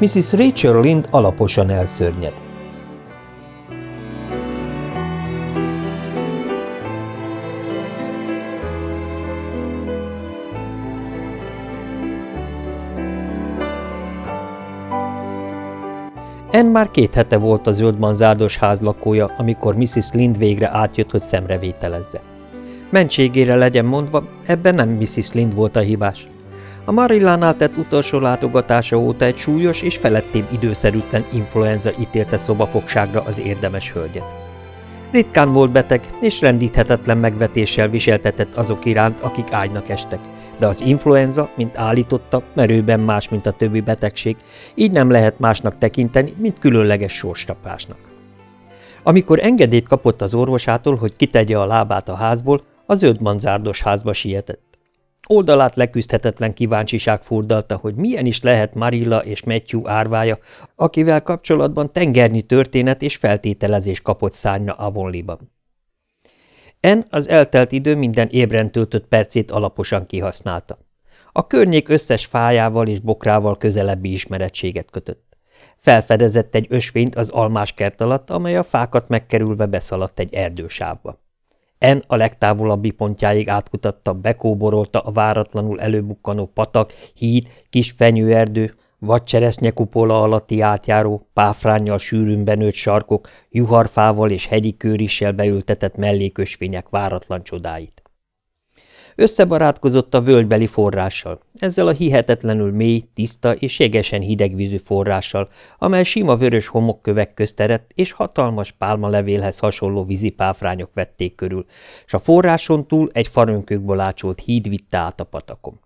Mrs. Rachel Lind alaposan elszörnyed. En már két hete volt a zöldmanzárdos ház lakója, amikor Mrs. Lind végre átjött, hogy szemrevételezze. Mentségére legyen mondva, ebben nem Mrs. Lind volt a hibás. A Marillánál tett utolsó látogatása óta egy súlyos és felettébb időszerűtlen influenza ítélte szobafogságra az érdemes hölgyet. Ritkán volt beteg, és rendíthetetlen megvetéssel viseltetett azok iránt, akik ágynak estek, de az influenza, mint állította, merőben más, mint a többi betegség, így nem lehet másnak tekinteni, mint különleges sorstapásnak. Amikor engedélyt kapott az orvosától, hogy kitegye a lábát a házból, a zöldmanzárdos házba sietett. Oldalát leküzdhetetlen kíváncsiság furdalta, hogy milyen is lehet Marilla és Matthew árvája, akivel kapcsolatban tengernyi történet és feltételezés kapott szárnya Avonliban. En az eltelt idő minden ébren töltött percét alaposan kihasználta. A környék összes fájával és bokrával közelebbi ismerettséget kötött. Felfedezett egy ösvényt az almás kert alatt, amely a fákat megkerülve beszaladt egy erdősávba. En a legtávolabbi pontjáig átkutatta, bekóborolta a váratlanul előbukkanó patak, híd, kis fenyőerdő, vagy cseresznye kupola alatti átjáró, páfránnyal sűrűn benőtt sarkok, juharfával és hegyi kőrissel beültetett mellékösvények váratlan csodáit. Összebarátkozott a völgybeli forrással, ezzel a hihetetlenül mély, tiszta és jegesen hidegvízű forrással, amely sima vörös homokkövek közterett és hatalmas pálmalevélhez hasonló vízipáfrányok vették körül, s a forráson túl egy farönkökből ácsolt híd vitte át a patakon.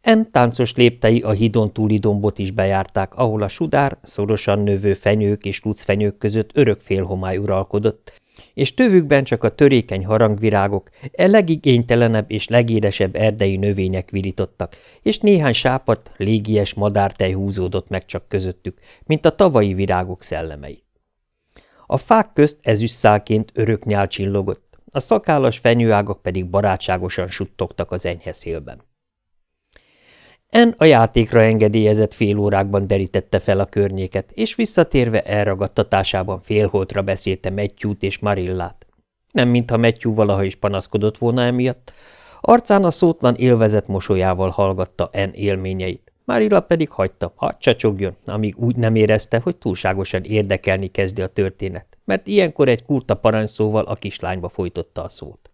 En táncos léptei a hídon túli dombot is bejárták, ahol a sudár, szorosan növő fenyők és lucfenyők között örök félhomály uralkodott, és tövükben csak a törékeny harangvirágok, e legigénytelenebb és legédesebb erdei növények virítottak, és néhány sápat, légies madártej húzódott meg csak közöttük, mint a tavalyi virágok szellemei. A fák közt ezüstszálként örök nyál csillogott, a szakállas fenyőágak pedig barátságosan suttogtak az enyhe szélben. En a játékra engedélyezett fél órákban derítette fel a környéket, és visszatérve elragadtatásában félholtra beszélte Matthew-t és Marillát. Nem mintha Matthew valaha is panaszkodott volna emiatt, arcán a szótlan élvezet mosolyával hallgatta En élményeit. Marilla pedig hagyta, hadd csacsogjon, amíg úgy nem érezte, hogy túlságosan érdekelni kezdi a történet, mert ilyenkor egy kurta parancsszóval a kislányba folytotta a szót.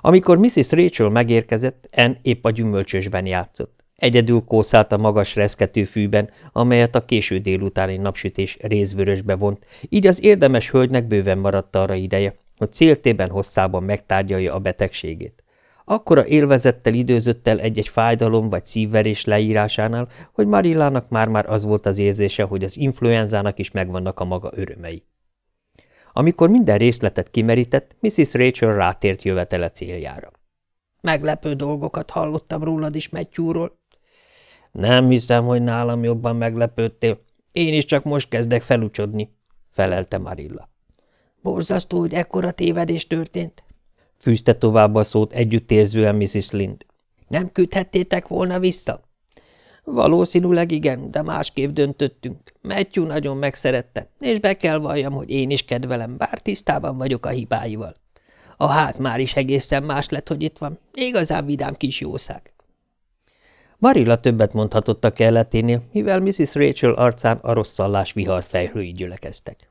Amikor Mrs. Rachel megérkezett, En épp a gyümölcsösben játszott. Egyedül kószált a magas reszkető fűben, amelyet a késő délutáni napsütés részvörösbe vont, így az érdemes hölgynek bőven maradt arra ideje, hogy céltében hosszában megtárgyalja a betegségét. Akkora élvezettel időzött el egy-egy fájdalom vagy szívverés leírásánál, hogy Marillának már-már az volt az érzése, hogy az influenzának is megvannak a maga örömei. Amikor minden részletet kimerített, Mrs. Rachel rátért jövetele céljára. Meglepő dolgokat hallottam rólad is, Matthewról. Nem hiszem, hogy nálam jobban meglepődtél. Én is csak most kezdek felucsodni, felelte Marilla. Borzasztó, hogy ekkora tévedés történt, fűzte tovább a szót együttérzően Mrs. Lind. Nem küldhettétek volna vissza? Valószínűleg igen, de másképp döntöttünk. Matthew nagyon megszerette, és be kell valljam, hogy én is kedvelem, bár tisztában vagyok a hibáival. A ház már is egészen más lett, hogy itt van. Igazán vidám kis jószág. Marilla többet mondhatott a kelleténél, mivel Mrs. Rachel arcán a rosszallás vihar fejlői gyülekeztek.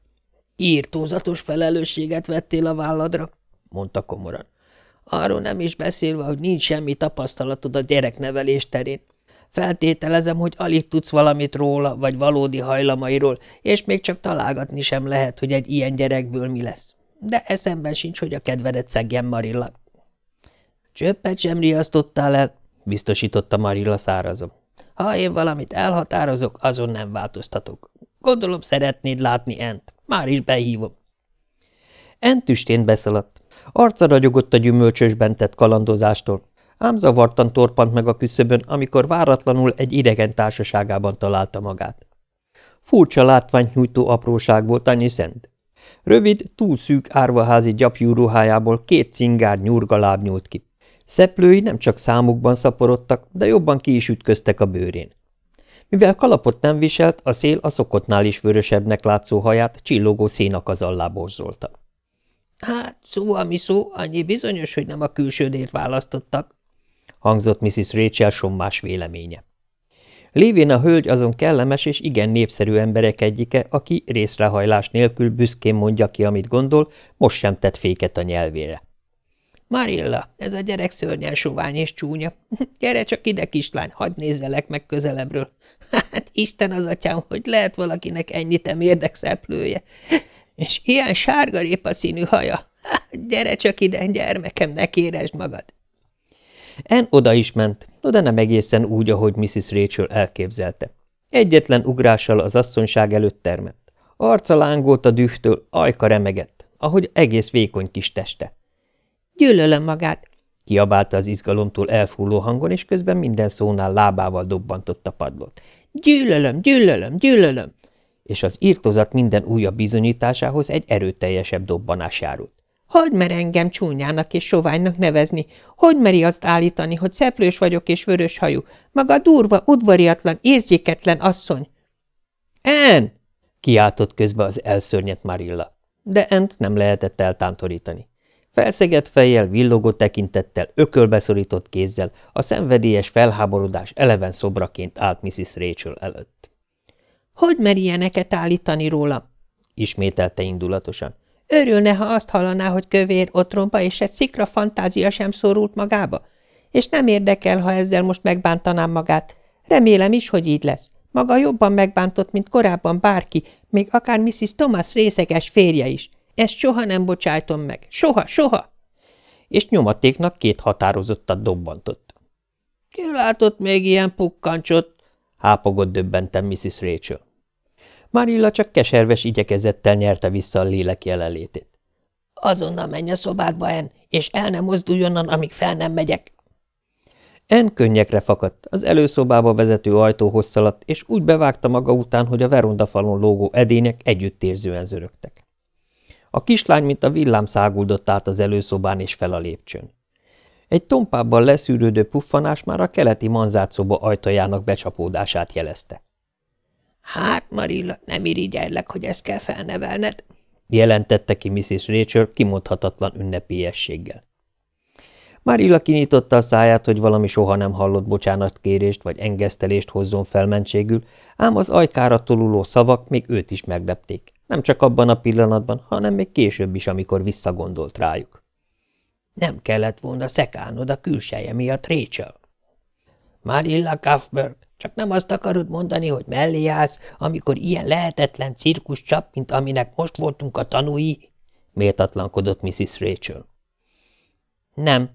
Írtózatos felelősséget vettél a válladra, mondta komoran. Arról nem is beszélve, hogy nincs semmi tapasztalatod a gyereknevelés terén, Feltételezem, hogy alig tudsz valamit róla, vagy valódi hajlamairól, és még csak találgatni sem lehet, hogy egy ilyen gyerekből mi lesz. De eszemben sincs, hogy a kedvedet szegjen Marilla. Csöppet sem riasztottál el, biztosította Marilla szárazom. Ha én valamit elhatározok, azon nem változtatok. Gondolom szeretnéd látni Ent. Már is behívom. Ent tüstén beszaladt. Arca ragyogott a gyümölcsösben tett kalandozástól, ám zavartan torpant meg a küszöbön, amikor váratlanul egy idegen társaságában találta magát. Furcsa látványt nyújtó apróság volt annyi szent. Rövid, túl szűk árvaházi gyapjú ruhájából két cingár nyurga láb nyúlt ki. Szeplői nem csak számukban szaporodtak, de jobban ki is ütköztek a bőrén. Mivel kalapot nem viselt, a szél a szokottnál is vörösebbnek látszó haját csillogó szénakazallá borzolta. Hát, szó, ami szó, annyi bizonyos, hogy nem a külsődért választottak, hangzott Mrs. Rachel sommás véleménye. Lévén a hölgy azon kellemes és igen népszerű emberek egyike, aki részrehajlás nélkül büszkén mondja ki, amit gondol, most sem tett féket a nyelvére. Marilla, ez a gyerek szörnyen sovány és csúnya. Gyere csak ide, kislány, hagyd nézzelek meg közelebbről. Hát Isten az atyám, hogy lehet valakinek ennyit em érdekszeplője. És ilyen sárga színű haja. Hát, gyere csak ide, gyermekem, ne kéresd magad. En oda is ment, de nem egészen úgy, ahogy Mrs. Rachel elképzelte. Egyetlen ugrással az asszonyság előtt termett. Arca lángolt a dühtől, ajka remegett, ahogy egész vékony kis teste. Gyűlölöm magát, kiabálta az izgalomtól elfúló hangon, és közben minden szónál lábával dobbantott a padlót. Gyűlölöm, gyűlölöm, gyűlölöm! És az írtozat minden újabb bizonyításához egy erőteljesebb dobbanás járult. Hogy mer engem csúnyának és soványnak nevezni? Hogy meri azt állítani, hogy szeplős vagyok és vörös hajú? Maga durva, udvariatlan, érzéketlen asszony. En! kiáltott közbe az elszörnyet Marilla. De Ent nem lehetett eltántorítani. Felszegett fejjel, villogó tekintettel, ökölbeszorított kézzel, a szenvedélyes felháborodás eleven szobraként állt Mrs. Rachel előtt. – Hogy mer ilyeneket állítani rólam? – ismételte indulatosan. Örülne, ha azt hallaná, hogy kövér, otromba és egy szikra fantázia sem szorult magába? És nem érdekel, ha ezzel most megbántanám magát. Remélem is, hogy így lesz. Maga jobban megbántott, mint korábban bárki, még akár Mrs. Thomas részeges férje is. Ezt soha nem bocsájtom meg. Soha, soha! És nyomatéknak két határozottat dobbantott. Ki látott még ilyen pukkancsot? hápogott döbbentem Mrs. Rachel. Marilla csak keserves igyekezettel nyerte vissza a lélek jelenlétét. Azonnal menj a szobádba, En, és el nem mozduljon, amíg fel nem megyek. En könnyekre fakadt, az előszobába vezető ajtóhoz szaladt, és úgy bevágta maga után, hogy a verondafalon lógó edények együttérzően zörögtek. A kislány, mint a villám száguldott át az előszobán és fel a lépcsőn. Egy tompábban leszűrődő puffanás már a keleti manzátszoba ajtajának becsapódását jelezte. Hát, Marilla, nem irigyellek, hogy ezt kell felnevelned, jelentette ki Mrs. Rachel kimondhatatlan ünnepélyességgel. Marilla kinyitotta a száját, hogy valami soha nem hallott bocsánatkérést vagy engesztelést hozzon felmentségül, ám az ajkára toluló szavak még őt is meglepték, nem csak abban a pillanatban, hanem még később is, amikor visszagondolt rájuk. Nem kellett volna szekálnod a külseje miatt, Rachel. Marilla Cuthbert, csak nem azt akarod mondani, hogy mellé állsz, amikor ilyen lehetetlen cirkus csap, mint aminek most voltunk a tanúi? méltatlankodott Mrs. Rachel. Nem,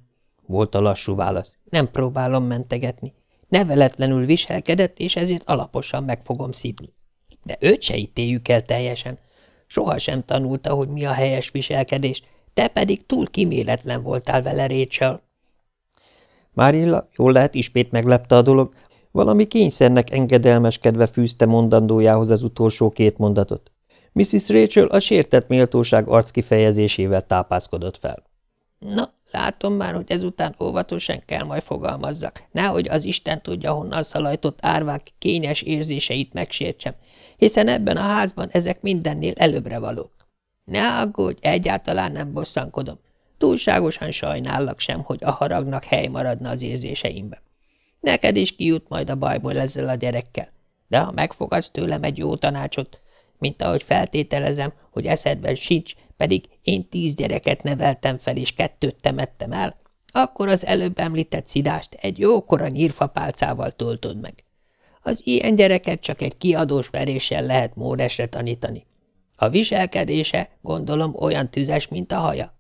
volt a lassú válasz. Nem próbálom mentegetni. Neveletlenül viselkedett, és ezért alaposan meg fogom szidni. De őt se ítéljük el teljesen. Soha sem tanulta, hogy mi a helyes viselkedés, te pedig túl kiméletlen voltál vele, Rachel. Márilla, jól lehet, ismét meglepte a dolog, valami kényszernek engedelmeskedve fűzte mondandójához az utolsó két mondatot. Mrs. Rachel a sértett méltóság arckifejezésével tápászkodott fel. Na, látom már, hogy ezután óvatosan kell majd fogalmazzak, nehogy az Isten tudja, honnan szalajtott árvák kényes érzéseit megsértsem, hiszen ebben a házban ezek mindennél előbbre valók. Ne aggódj, egyáltalán nem bosszankodom. Túlságosan sajnállak sem, hogy a haragnak hely maradna az érzéseimben. Neked is kijut majd a bajból ezzel a gyerekkel, de ha megfogadsz tőlem egy jó tanácsot, mint ahogy feltételezem, hogy eszedben sincs, pedig én tíz gyereket neveltem fel, és kettőt temettem el, akkor az előbb említett szidást egy jókora nyírfapálcával töltöd meg. Az ilyen gyereket csak egy kiadós veréssel lehet móresre tanítani. A viselkedése, gondolom, olyan tüzes, mint a haja.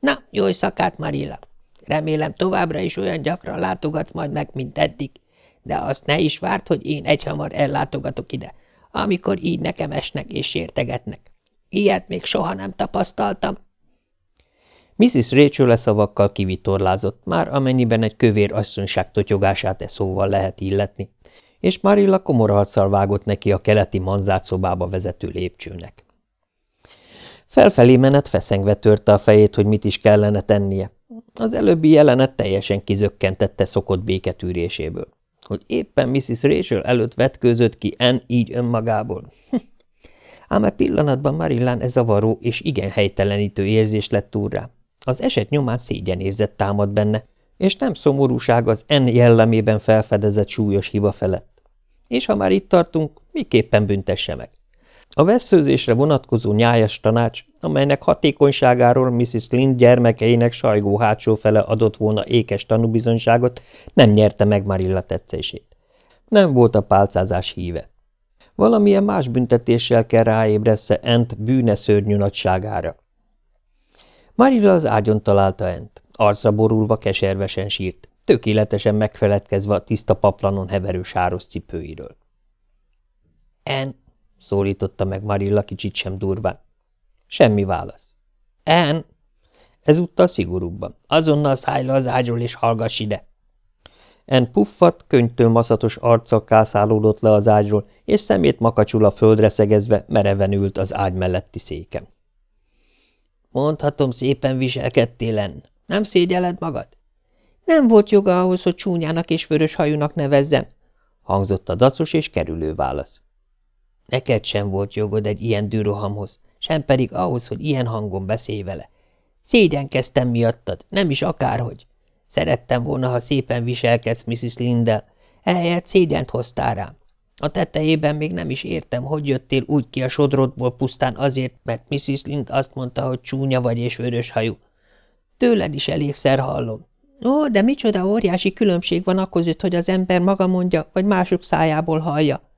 Na, jó szakát, Marilla! Remélem továbbra is olyan gyakran látogatsz majd meg, mint eddig, de azt ne is várt, hogy én egyhamar ellátogatok ide, amikor így nekem esnek és sértegetnek. Ilyet még soha nem tapasztaltam. Mrs. Rachel leszavakkal kivitorlázott, már amennyiben egy kövér asszonyság totyogását e szóval lehet illetni, és Marilla komorharccal vágott neki a keleti manzát szobába vezető lépcsőnek. Felfelé menet feszengve törte a fejét, hogy mit is kellene tennie. Az előbbi jelenet teljesen kizökkentette szokott béketűréséből. hogy éppen Mrs. Rachel előtt vetkőzött ki en így önmagából. Ám a pillanatban Marillán ez zavaró és igen helytelenítő érzés lett rá. Az eset nyomán szégyenérzet támad benne, és nem szomorúság az en jellemében felfedezett súlyos hiba felett. És ha már itt tartunk, miképpen büntesse meg? A veszőzésre vonatkozó nyájas tanács, amelynek hatékonyságáról Mrs. Lind gyermekeinek sajgó hátsó fele adott volna ékes tanúbizonyságot, nem nyerte meg Marilla tetszését. Nem volt a pálcázás híve. Valamilyen más büntetéssel kell ráébressze Ent bűne szörnyű nagyságára. Marilla az ágyon találta Ent. Arca borulva keservesen sírt, tökéletesen megfeledkezve a tiszta paplanon heverő sáros cipőiről. – En, szólította meg Marilla kicsit sem durván. Semmi válasz. En! Ezúttal szigorúbban. Azonnal szállj le az ágyról és hallgass ide! En puffat, könyvtől maszatos arccal kászálódott le az ágyról, és szemét makacsul a földre szegezve mereven ült az ágy melletti széken. Mondhatom, szépen viselkedtél, En. Nem szégyeled magad? Nem volt joga ahhoz, hogy csúnyának és vörös hajúnak nevezzen, hangzott a dacos és kerülő válasz. Neked sem volt jogod egy ilyen dűrohamhoz, sem pedig ahhoz, hogy ilyen hangon beszélj vele. Szégyenkeztem miattad, nem is akárhogy. Szerettem volna, ha szépen viselkedsz Mrs. Lindel, ehelyett szégyent hoztál rám. A tetejében még nem is értem, hogy jöttél úgy ki a sodrodból pusztán azért, mert Mrs. Lind azt mondta, hogy csúnya vagy és vörös hajú. Tőled is elégszer hallom. Ó, de micsoda óriási különbség van akközött, hogy az ember maga mondja, vagy mások szájából hallja.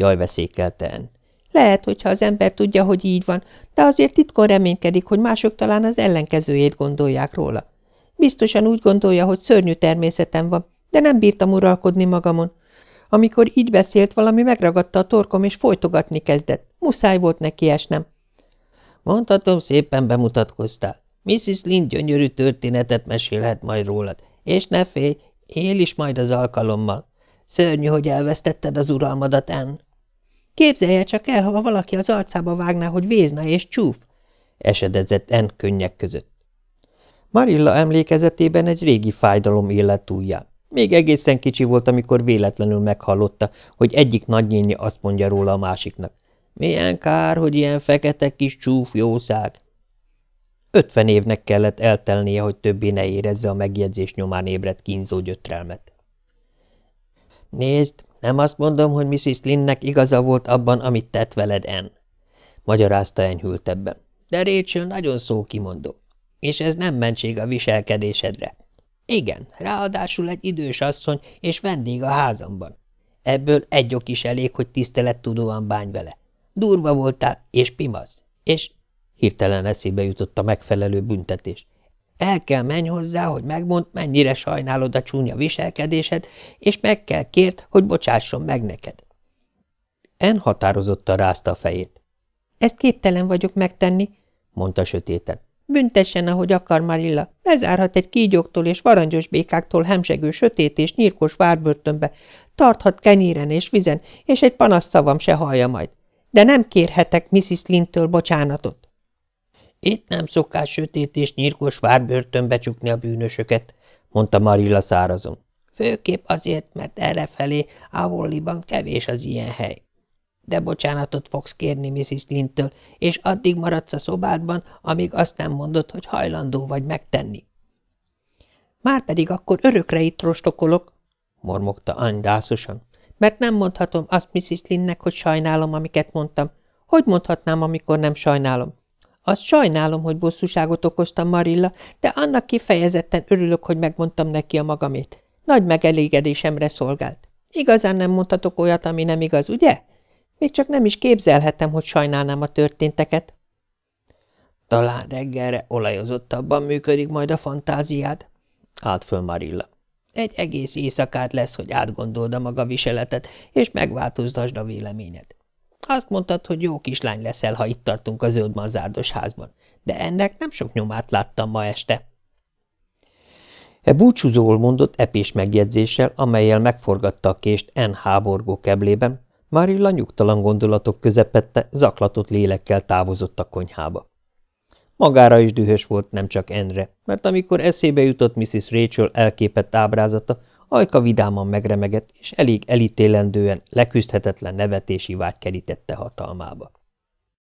Jaj, veszékelte En. Lehet, hogyha az ember tudja, hogy így van, de azért titkon reménykedik, hogy mások talán az ellenkezőjét gondolják róla. Biztosan úgy gondolja, hogy szörnyű természetem van, de nem bírtam uralkodni magamon. Amikor így beszélt, valami megragadta a torkom, és folytogatni kezdett. Muszáj volt neki esnem. Mondhatom, szépen bemutatkoztál. Mrs. Lind gyönyörű történetet mesélhet majd rólad, és ne félj, él is majd az alkalommal. Szörnyű, hogy elvesztetted az uralmadat, Ann. Képzelje csak el, ha valaki az arcába vágná, hogy vézna és csúf, esedezett Ann könnyek között. Marilla emlékezetében egy régi fájdalom élet túlján. Még egészen kicsi volt, amikor véletlenül meghallotta, hogy egyik nagynénye azt mondja róla a másiknak. Milyen kár, hogy ilyen fekete kis csúf jószág. Ötven évnek kellett eltelnie, hogy többé ne érezze a megjegyzés nyomán ébredt kínzó gyötrelmet. Nézd, nem azt mondom, hogy Mrs. Linnek igaza volt abban, amit tett veled, Ann. Magyarázta enyhültebben. De Rachel nagyon szókimondó. És ez nem mentség a viselkedésedre. Igen, ráadásul egy idős asszony és vendég a házamban. Ebből egy ok is elég, hogy tisztelettudóan bánj vele. Durva voltál, és pimasz, és hirtelen eszébe jutott a megfelelő büntetés. El kell menj hozzá, hogy megmond, mennyire sajnálod a csúnya viselkedésed, és meg kell kért, hogy bocsásson meg neked. En határozottan rázta a fejét. Ezt képtelen vagyok megtenni, mondta sötéten. Büntessen, ahogy akar Marilla. Bezárhat egy kígyóktól és varangyos békáktól hemzsegő sötét és nyírkos várbörtönbe, tarthat kenyéren és vizen, és egy panaszszavam se hallja majd. De nem kérhetek Mrs. Lintől bocsánatot. Itt nem szokás sötét és nyírkos várbörtönbe csukni a bűnösöket, mondta Marilla szárazon. Főképp azért, mert errefelé Avolliban kevés az ilyen hely. De bocsánatot fogsz kérni Mrs. Lintől, és addig maradsz a szobádban, amíg azt nem mondod, hogy hajlandó vagy megtenni. Márpedig akkor örökre itt rostokolok, mormogta Anny dászosan, mert nem mondhatom azt Mrs. Linnek, hogy sajnálom, amiket mondtam. Hogy mondhatnám, amikor nem sajnálom? Azt sajnálom, hogy bosszúságot okoztam Marilla, de annak kifejezetten örülök, hogy megmondtam neki a magamét. Nagy megelégedésemre szolgált. Igazán nem mondhatok olyat, ami nem igaz, ugye? Még csak nem is képzelhetem, hogy sajnálnám a történteket. Talán reggelre olajozottabban működik majd a fantáziád, állt föl Marilla. Egy egész éjszakád lesz, hogy átgondold a maga viseletet, és megváltoztasd a véleményed. Azt mondtad, hogy jó kislány leszel, ha itt tartunk a zöld mazárdos házban, de ennek nem sok nyomát láttam ma este. E búcsúzóul mondott epés megjegyzéssel, amelyel megforgatta a kést N. háborgó keblében, Marilla nyugtalan gondolatok közepette, zaklatott lélekkel távozott a konyhába. Magára is dühös volt, nem csak Enre, mert amikor eszébe jutott Mrs. Rachel elképett ábrázata, Ajka vidáman megremegett, és elég elítélendően, leküzdhetetlen nevetési vágy kerítette hatalmába.